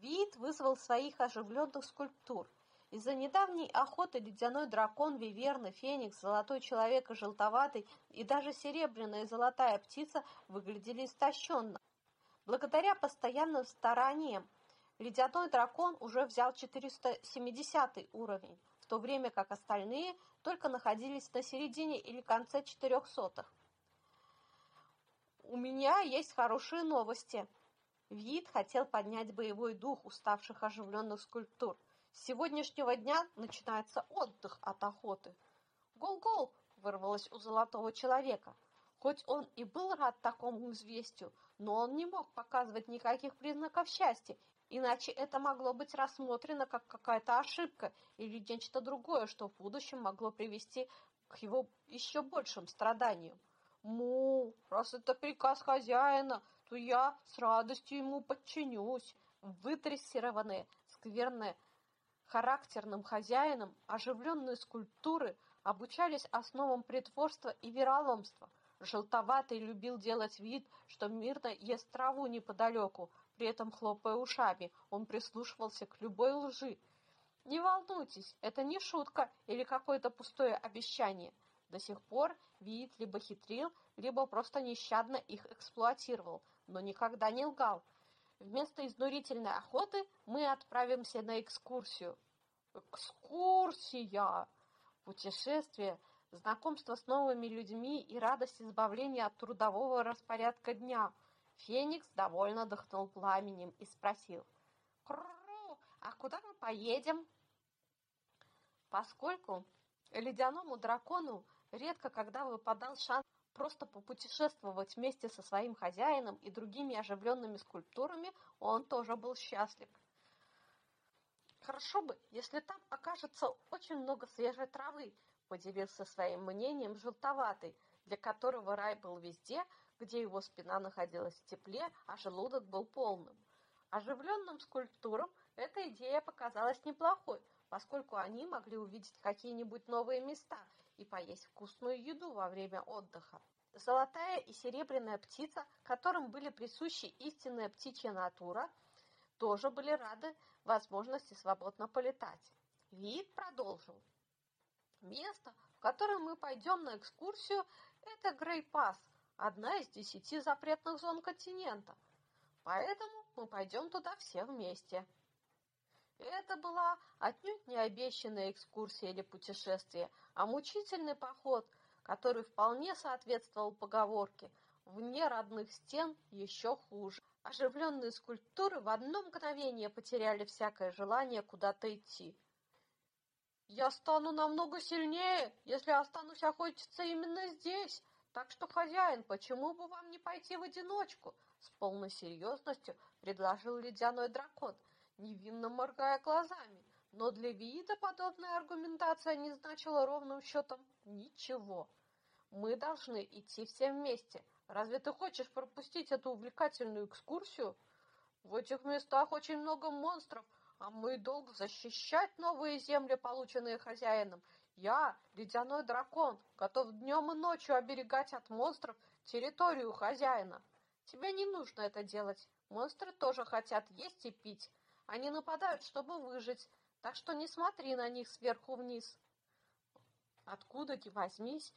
Вид вызвал своих оживленных скульптур. Из-за недавней охоты ледяной дракон, виверны, феникс, золотой человек и желтоватый, и даже серебряная и золотая птица выглядели истощенно. Благодаря постоянным стараниям ледяной дракон уже взял 470 уровень, в то время как остальные только находились на середине или конце 400 -х. У меня есть хорошие новости. Вид хотел поднять боевой дух уставших оживленных скульптур. С сегодняшнего дня начинается отдых от охоты. «Гол-гол!» – вырвалось у золотого человека. Хоть он и был рад такому известию, но он не мог показывать никаких признаков счастья, иначе это могло быть рассмотрено как какая-то ошибка или нечто другое, что в будущем могло привести к его еще большим страданиям. Му, раз это приказ хозяина, то я с радостью ему подчинюсь. Вытрессированные, скверные, характерным хозяином, оживленные скульптуры обучались основам притворства и вероломства. Желтоватый любил делать вид, что мирно ест траву неподалеку, при этом хлопая ушами, он прислушивался к любой лжи. Не волнуйтесь, это не шутка или какое-то пустое обещание. До сих пор Виит либо хитрил, либо просто нещадно их эксплуатировал, но никогда не лгал. Вместо изнурительной охоты мы отправимся на экскурсию. Экскурсия! Путешествие, знакомство с новыми людьми и радость избавления от трудового распорядка дня. Феникс довольно дыхнул пламенем и спросил. «Кру, а куда мы поедем?» Поскольку ледяному дракону редко когда выпадал шанс просто попутешествовать вместе со своим хозяином и другими оживленными скульптурами, он тоже был счастлив. «Хорошо бы, если там окажется очень много свежей травы», поделился своим мнением желтоватый, для которого рай был везде, где его спина находилась в тепле, а желудок был полным. Оживленным скульптурам эта идея показалась неплохой, поскольку они могли увидеть какие-нибудь новые места и поесть вкусную еду во время отдыха. Золотая и серебряная птица, которым были присущи истинная птичья натура, тоже были рады возможности свободно полетать. Вид продолжил. Место, в которое мы пойдем на экскурсию, это Грей-Пасс, одна из десяти запретных зон континента. Поэтому мы пойдем туда все вместе. Это была отнюдь не обещанная экскурсия или путешествие, а мучительный поход, который вполне соответствовал поговорке «вне родных стен еще хуже». Оживленные скульптуры в одно мгновение потеряли всякое желание куда-то идти. «Я стану намного сильнее, если останусь охотиться именно здесь», так что, хозяин, почему бы вам не пойти в одиночку? С полной серьезностью предложил ледяной дракон невинно моргая глазами, но для Виида подобная аргументация не значила ровным счетом ничего. Мы должны идти все вместе. Разве ты хочешь пропустить эту увлекательную экскурсию? В этих местах очень много монстров, а мой долг защищать новые земли, полученные хозяином. Я, ледяной дракон, готов днем и ночью оберегать от монстров территорию хозяина. Тебе не нужно это делать. Монстры тоже хотят есть и пить. Они нападают, чтобы выжить, так что не смотри на них сверху вниз. Откуда ни возьмись,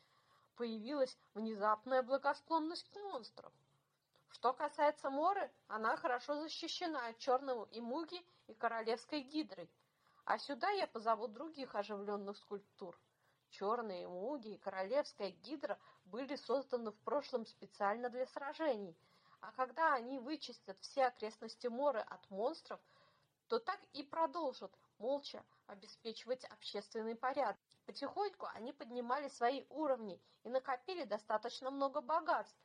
появилась внезапная благосклонность монстров. Что касается Моры, она хорошо защищена от черного и муги и королевской гидры. А сюда я позову других оживленных скульптур. Черные муги и королевская гидра были созданы в прошлом специально для сражений, а когда они вычистят все окрестности Моры от монстров – то так и продолжат молча обеспечивать общественный порядок. Потихоньку они поднимали свои уровни и накопили достаточно много богатств.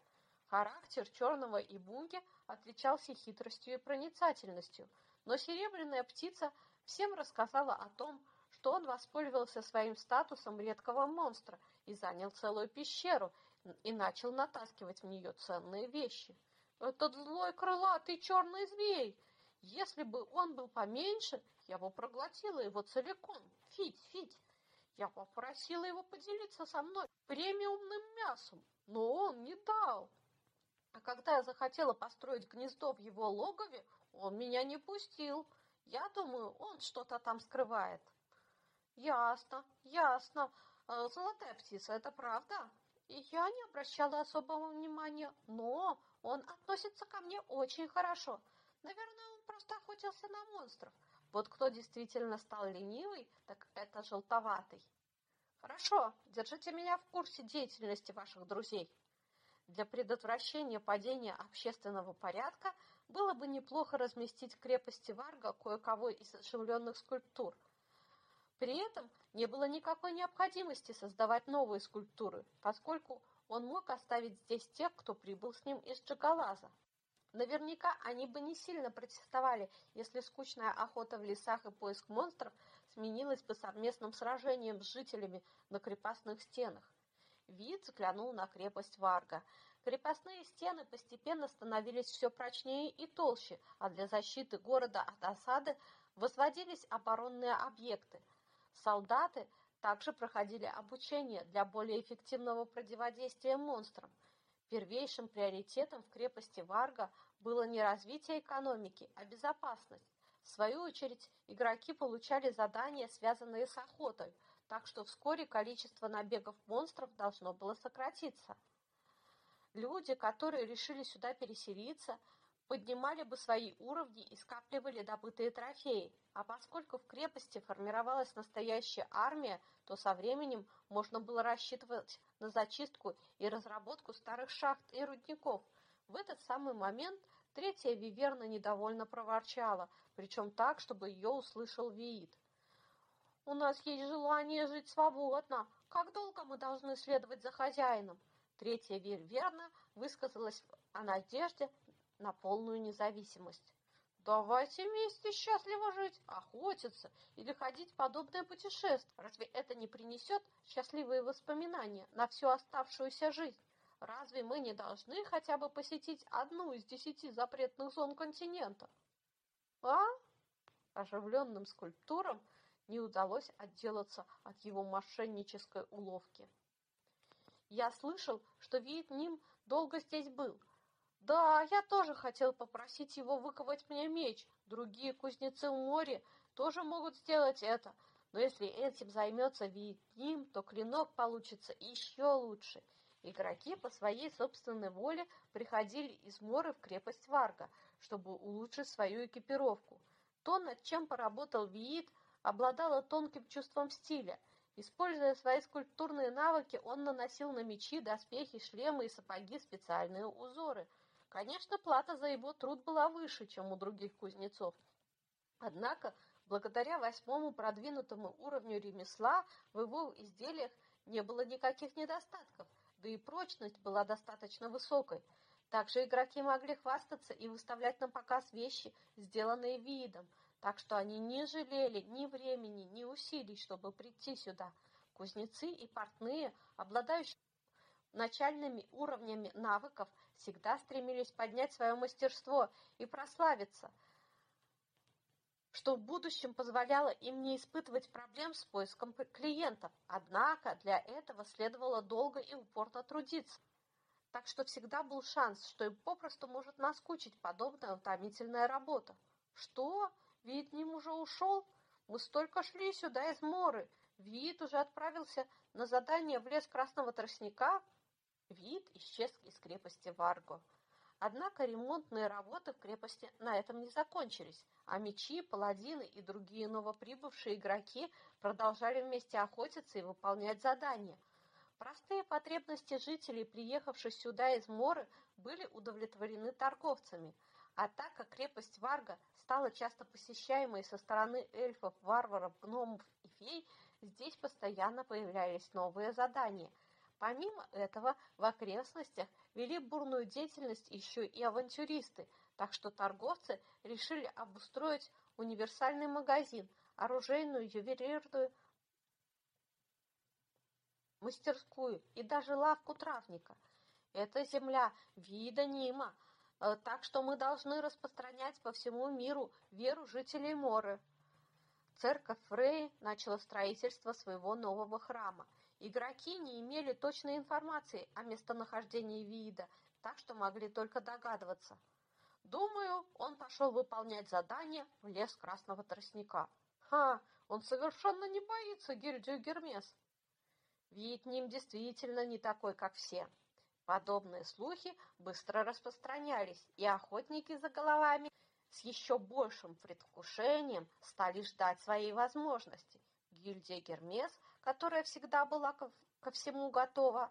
Характер черного и бунги отличался хитростью и проницательностью, но серебряная птица всем рассказала о том, что он воспользовался своим статусом редкого монстра и занял целую пещеру и начал натаскивать в нее ценные вещи. «Этот злой крылатый черный змей!» Если бы он был поменьше, я бы проглотила его целиком. Фить, Фить, я попросила его поделиться со мной премиумным мясом, но он не дал. А когда я захотела построить гнездо в его логове, Он меня не пустил. Я думаю, он что-то там скрывает. Ясно, ясно. Э, золотая птица, это правда? Я не обращала особого внимания, но он относится ко мне очень хорошо. Наверное, он просто охотился на монстров. Вот кто действительно стал ленивый, так это желтоватый. Хорошо, держите меня в курсе деятельности ваших друзей. Для предотвращения падения общественного порядка было бы неплохо разместить в крепости Варга кое-кого из оживленных скульптур. При этом не было никакой необходимости создавать новые скульптуры, поскольку он мог оставить здесь тех, кто прибыл с ним из Джагалаза. Наверняка они бы не сильно протестовали, если скучная охота в лесах и поиск монстров сменилась бы совместным сражением с жителями на крепостных стенах. Вид взглянул на крепость Варга. Крепостные стены постепенно становились все прочнее и толще, а для защиты города от осады возводились оборонные объекты. Солдаты также проходили обучение для более эффективного противодействия монстрам. Первейшим приоритетом в крепости Варга было не развитие экономики, а безопасность. В свою очередь, игроки получали задания, связанные с охотой, так что вскоре количество набегов монстров должно было сократиться. Люди, которые решили сюда переселиться, поднимали бы свои уровни и скапливали добытые трофеи. А поскольку в крепости формировалась настоящая армия, то со временем можно было рассчитывать на зачистку и разработку старых шахт и рудников. В этот самый момент третья Виверна недовольно проворчала, причем так, чтобы ее услышал Виит. «У нас есть желание жить свободно. Как долго мы должны следовать за хозяином?» Третья Виверна высказалась о надежде на полную независимость. Давайте вместе счастливо жить, охотиться или ходить в подобное путешествие. Разве это не принесет счастливые воспоминания на всю оставшуюся жизнь? Разве мы не должны хотя бы посетить одну из десяти запретных зон континента? А? Оживленным скульптурам не удалось отделаться от его мошеннической уловки. Я слышал, что Виетним долго здесь был, да, я тоже хотел попросить его выковать мне меч. Другие кузнецы в море тоже могут сделать это. Но если этим займется Виетним, то клинок получится еще лучше. Игроки по своей собственной воле приходили из моря в крепость Варга, чтобы улучшить свою экипировку. То, над чем поработал Виит, обладало тонким чувством стиля. Используя свои скульптурные навыки, он наносил на мечи, доспехи, шлемы и сапоги специальные узоры – Конечно, плата за его труд была выше, чем у других кузнецов. Однако, благодаря восьмому продвинутому уровню ремесла, в его изделиях не было никаких недостатков, да и прочность была достаточно высокой. Также игроки могли хвастаться и выставлять на показ вещи, сделанные видом, так что они не жалели ни времени, ни усилий, чтобы прийти сюда. Кузнецы и портные, обладающие начальными уровнями навыков всегда стремились поднять свое мастерство и прославиться, что в будущем позволяло им не испытывать проблем с поиском клиентов. Однако для этого следовало долго и упорно трудиться. Так что всегда был шанс, что им попросту может наскучить подобная утомительная работа. Что? Вид ним уже ушел? Мы столько шли сюда из Моры. Вид уже отправился на задание в лес Красного Тростника? Вид исчез из крепости Варго. Однако ремонтные работы в крепости на этом не закончились, а мечи, паладины и другие новоприбывшие игроки продолжали вместе охотиться и выполнять задания. Простые потребности жителей, приехавших сюда из Моры, были удовлетворены торговцами, а так как крепость Варга стала часто посещаемой со стороны эльфов, варваров, гномов и фей, здесь постоянно появлялись новые задания – Помимо этого, в окрестностях вели бурную деятельность еще и авантюристы, так что торговцы решили обустроить универсальный магазин, оружейную, ювелирную мастерскую и даже лавку травника. Это земля вида Нима, э, так что мы должны распространять по всему миру веру жителей Моры. Церковь Фрей начала строительство своего нового храма, Игроки не имели точной информации о местонахождении вида, так что могли только догадываться. Думаю, он пошел выполнять задание в лес Красного Тростника. Ха, он совершенно не боится гильдию Гермес. Вид ним действительно не такой, как все. Подобные слухи быстро распространялись, и охотники за головами с еще большим предвкушением стали ждать своей возможности. Гильдия Гермес, которая всегда была ко, всему готова,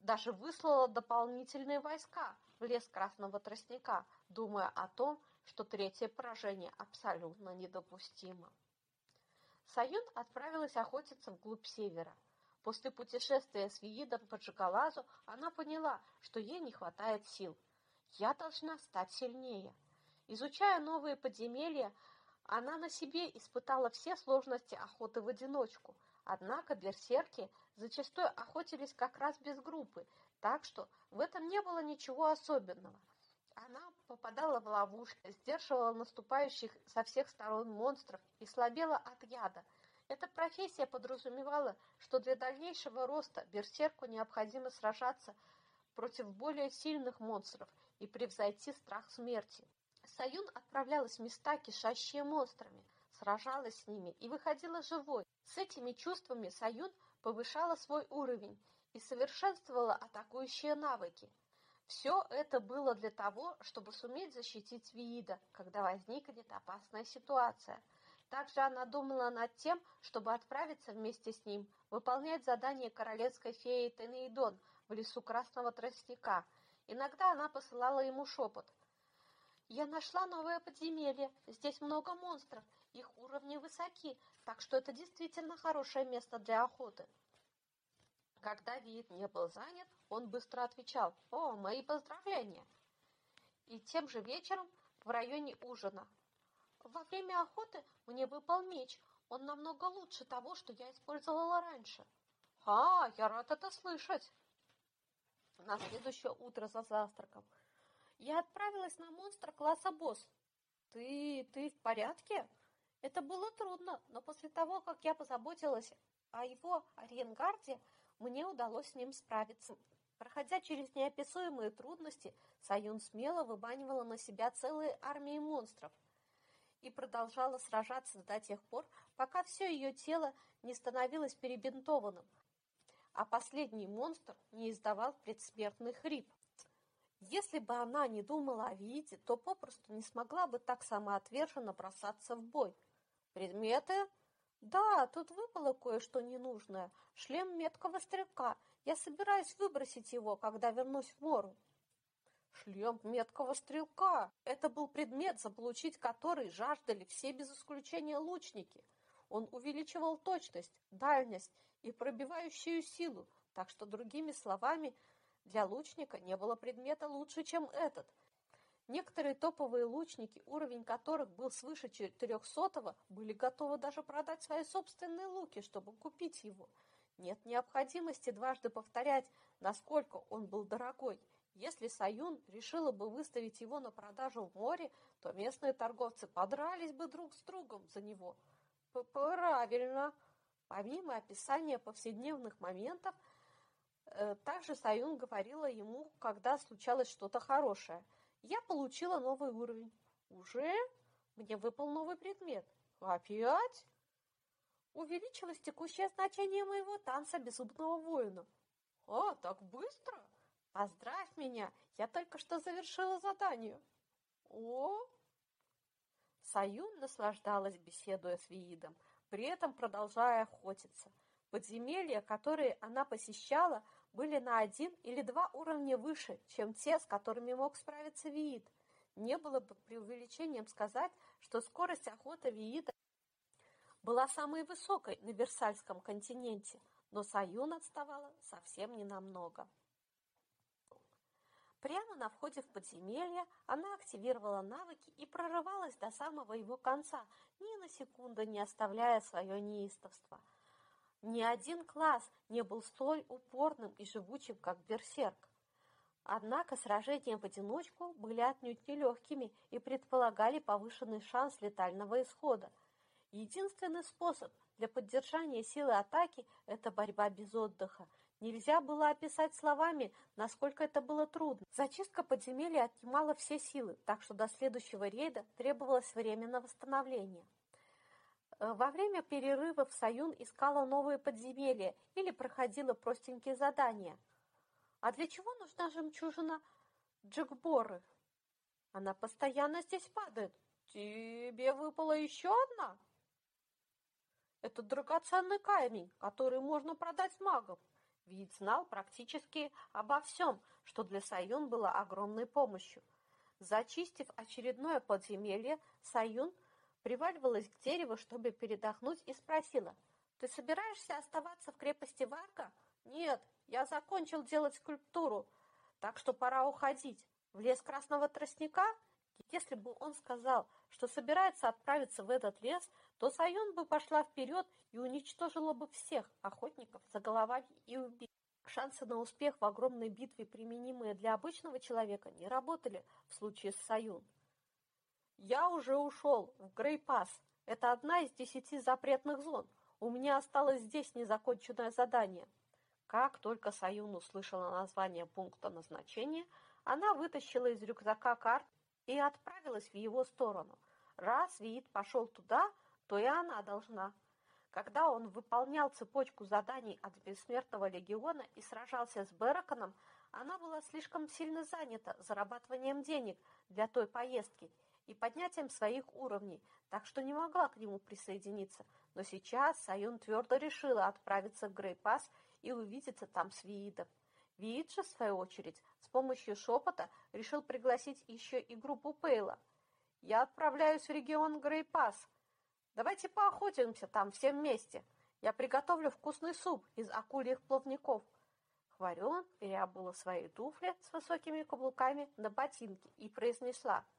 даже выслала дополнительные войска в лес Красного Тростника, думая о том, что третье поражение абсолютно недопустимо. Саюн отправилась охотиться вглубь севера. После путешествия с Виидом по Джигалазу она поняла, что ей не хватает сил. Я должна стать сильнее. Изучая новые подземелья, она на себе испытала все сложности охоты в одиночку. Однако берсерки зачастую охотились как раз без группы, так что в этом не было ничего особенного. Она попадала в ловушки, сдерживала наступающих со всех сторон монстров и слабела от яда – эта профессия подразумевала, что для дальнейшего роста берсерку необходимо сражаться против более сильных монстров и превзойти страх смерти. Саюн отправлялась в места, кишащие монстрами, сражалась с ними и выходила живой. С этими чувствами Саюн повышала свой уровень и совершенствовала атакующие навыки. Все это было для того, чтобы суметь защитить Виида, когда возникнет опасная ситуация – также она думала над тем, чтобы отправиться вместе с ним выполнять задание королевской феи Тенеидон в лесу Красного Тростника. Иногда она посылала ему шепот. «Я нашла новое подземелье. Здесь много монстров. Их уровни высоки, так что это действительно хорошее место для охоты». Когда вид не был занят, он быстро отвечал «О, мои поздравления!» И тем же вечером в районе ужина во время охоты мне выпал меч. Он намного лучше того, что я использовала раньше. А, я рад это слышать. На следующее утро за завтраком я отправилась на монстра класса босс. Ты, ты в порядке? Это было трудно, но после того, как я позаботилась о его аренгарде, мне удалось с ним справиться. Проходя через неописуемые трудности, Саюн смело выбанивала на себя целые армии монстров – и продолжала сражаться до тех пор, пока все ее тело не становилось перебинтованным, а последний монстр не издавал предсмертный хрип. Если бы она не думала о Виите, то попросту не смогла бы так самоотверженно бросаться в бой. Предметы? Да, тут выпало кое-что ненужное. Шлем меткого стрелка. Я собираюсь выбросить его, когда вернусь в Мору. Шлем меткого стрелка. Это был предмет, заполучить который жаждали все без исключения лучники. Он увеличивал точность, дальность и пробивающую силу, так что, другими словами, для лучника не было предмета лучше, чем этот. Некоторые топовые лучники, уровень которых был свыше 400 были готовы даже продать свои собственные луки, чтобы купить его. Нет необходимости дважды повторять, насколько он был дорогой – если Саюн решила бы выставить его на продажу в море, то местные торговцы подрались бы друг с другом за него. Правильно. Помимо описания повседневных моментов, э, также Саюн говорила ему, когда случалось что-то хорошее. Я получила новый уровень. Уже? Мне выпал новый предмет. Опять? Увеличилось текущее значение моего танца безумного воина. А, так быстро? Поздравь меня, я только что завершила задание. О! Саюн наслаждалась, беседуя с Виидом, при этом продолжая охотиться. Подземелья, которые она посещала, были на один или два уровня выше, чем те, с которыми мог справиться Виид. Не было бы преувеличением сказать, что скорость охоты Виида была самой высокой на Версальском континенте, но Саюн отставала совсем ненамного. Прямо на входе в подземелье она активировала навыки и прорывалась до самого его конца, ни на секунду не оставляя свое неистовство. Ни один класс не был столь упорным и живучим, как Берсерк. Однако сражения в одиночку были отнюдь нелегкими и предполагали повышенный шанс летального исхода. Единственный способ для поддержания силы атаки – это борьба без отдыха. Нельзя было описать словами, насколько это было трудно. Зачистка подземелья отнимала все силы, так что до следующего рейда требовалось время на восстановление. Э, во время перерывов Саюн искала новые подземелья или проходила простенькие задания. А для чего нужна жемчужина Джекборы? Она постоянно здесь падает. Тебе выпала еще одна? Это драгоценный камень, который можно продать магам. Вид знал практически обо всем, что для Саюн было огромной помощью. Зачистив очередное подземелье, Саюн приваливалась к дереву, чтобы передохнуть, и спросила, «Ты собираешься оставаться в крепости Варка?» «Нет, я закончил делать скульптуру, так что пора уходить. В лес Красного Тростника?» Если бы он сказал, что собирается отправиться в этот лес, то Сайон бы пошла вперед и уничтожила бы всех охотников за головами и убийц. Шансы на успех в огромной битве, применимые для обычного человека, не работали в случае с Саюн. Я уже ушел в Грейпас. Это одна из десяти запретных зон. У меня осталось здесь незаконченное задание. Как только Саюн услышала название пункта назначения, она вытащила из рюкзака карту и отправилась в его сторону. Раз Виит пошел туда, то и она должна. Когда он выполнял цепочку заданий от Бессмертного легиона и сражался с Бераконом, она была слишком сильно занята зарабатыванием денег для той поездки и поднятием своих уровней, так что не могла к нему присоединиться. Но сейчас Саюн твердо решила отправиться в Грейпас и увидеться там с Виидом. Виид же, в свою очередь, с помощью шепота решил пригласить еще и группу Пейла. «Я отправляюсь в регион Грейпас. Давайте поохотимся там все вместе. Я приготовлю вкусный суп из акульих плавников». Хварен переобула свои туфли с высокими каблуками на ботинки и произнесла –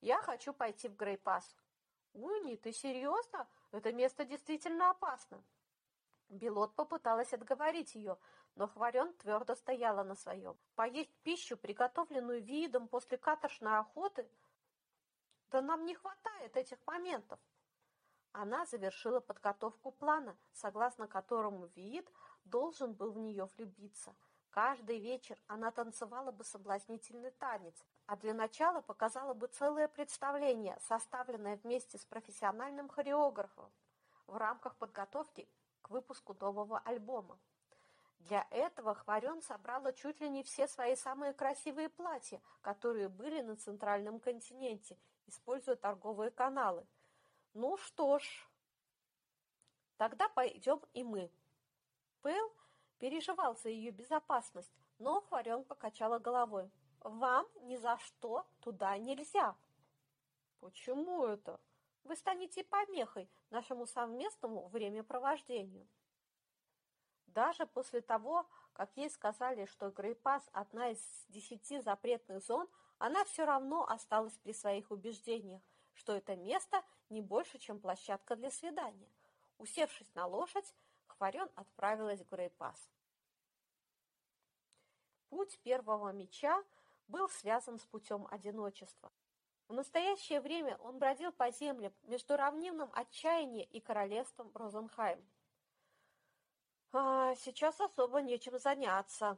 я хочу пойти в Грейпас. Уни, ты серьезно? Это место действительно опасно. Белот попыталась отговорить ее, но Хварен твердо стояла на своем. Поесть пищу, приготовленную видом после каторжной охоты? Да нам не хватает этих моментов. Она завершила подготовку плана, согласно которому Виит должен был в нее влюбиться – Каждый вечер она танцевала бы соблазнительный танец, а для начала показала бы целое представление, составленное вместе с профессиональным хореографом в рамках подготовки к выпуску нового альбома. Для этого Хварен собрала чуть ли не все свои самые красивые платья, которые были на центральном континенте, используя торговые каналы. Ну что ж, тогда пойдем и мы. Пэл переживал за ее безопасность, но Хварен покачала головой. «Вам ни за что туда нельзя!» «Почему это? Вы станете помехой нашему совместному времяпровождению!» Даже после того, как ей сказали, что Грейпас – одна из десяти запретных зон, она все равно осталась при своих убеждениях, что это место не больше, чем площадка для свидания. Усевшись на лошадь, Хварен отправилась в Грейпас. Путь первого меча был связан с путем одиночества. В настоящее время он бродил по землям между равнинным отчаяния и королевством Розенхайм. А сейчас особо нечем заняться.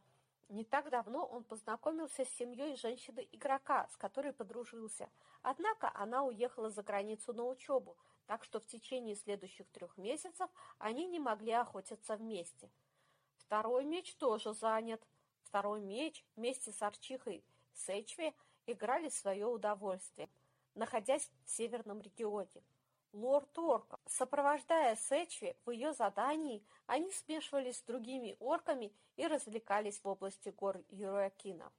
Не так давно он познакомился с семьей женщины-игрока, с которой подружился. Однако она уехала за границу на учебу, так что в течение следующих трех месяцев они не могли охотиться вместе. Второй меч тоже занят. Второй меч вместе с Арчихой Сэчви играли в свое удовольствие, находясь в северном регионе. Лорд Орка, сопровождая Сэчви в ее задании, они смешивались с другими орками и развлекались в области гор Юракина.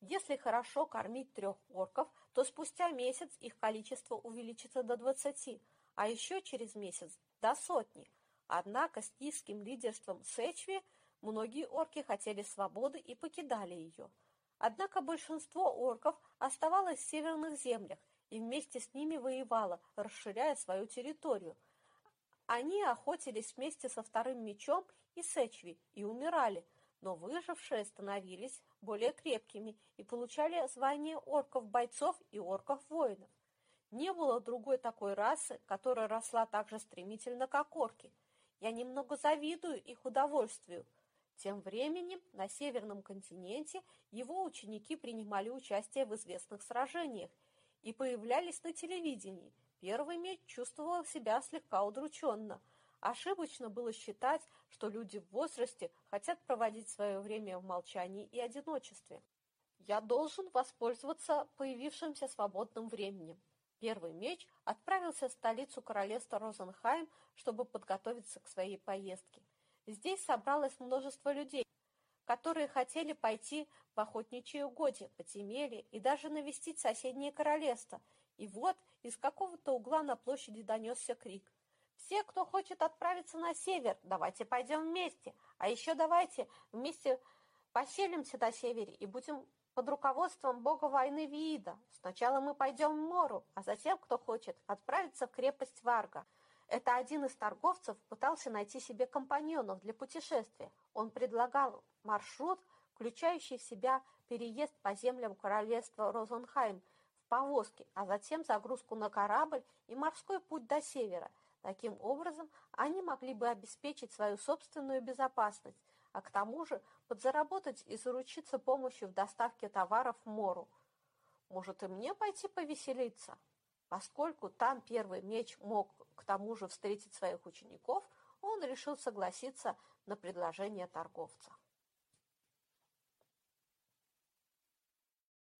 Если хорошо кормить трех орков, то спустя месяц их количество увеличится до двадцати, а еще через месяц до сотни. Однако с низким лидерством Сэчви многие орки хотели свободы и покидали ее. Однако большинство орков оставалось в северных землях и вместе с ними воевало, расширяя свою территорию. Они охотились вместе со вторым мечом и Сэчви и умирали – но выжившие становились более крепкими и получали звание орков-бойцов и орков-воинов. Не было другой такой расы, которая росла так же стремительно, как орки. Я немного завидую их удовольствию. Тем временем на Северном континенте его ученики принимали участие в известных сражениях и появлялись на телевидении. Первый меч чувствовал себя слегка удрученно. Ошибочно было считать, что люди в возрасте хотят проводить свое время в молчании и одиночестве. Я должен воспользоваться появившимся свободным временем. Первый меч отправился в столицу королевства Розенхайм, чтобы подготовиться к своей поездке. Здесь собралось множество людей, которые хотели пойти в охотничьи угодья, подземелье и даже навестить соседнее королевство. И вот из какого-то угла на площади донесся крик. «Все, кто хочет отправиться на север, давайте пойдем вместе. А еще давайте вместе поселимся на севере и будем под руководством бога войны Виида. Сначала мы пойдем в Мору, а затем, кто хочет, отправиться в крепость Варга». Это один из торговцев пытался найти себе компаньонов для путешествия. Он предлагал маршрут, включающий в себя переезд по землям королевства Розенхайм в повозке, а затем загрузку на корабль и морской путь до севера. Таким образом, они могли бы обеспечить свою собственную безопасность, а к тому же подзаработать и заручиться помощью в доставке товаров в Мору. Может, и мне пойти повеселиться? Поскольку там первый меч мог к тому же встретить своих учеников, он решил согласиться на предложение торговца.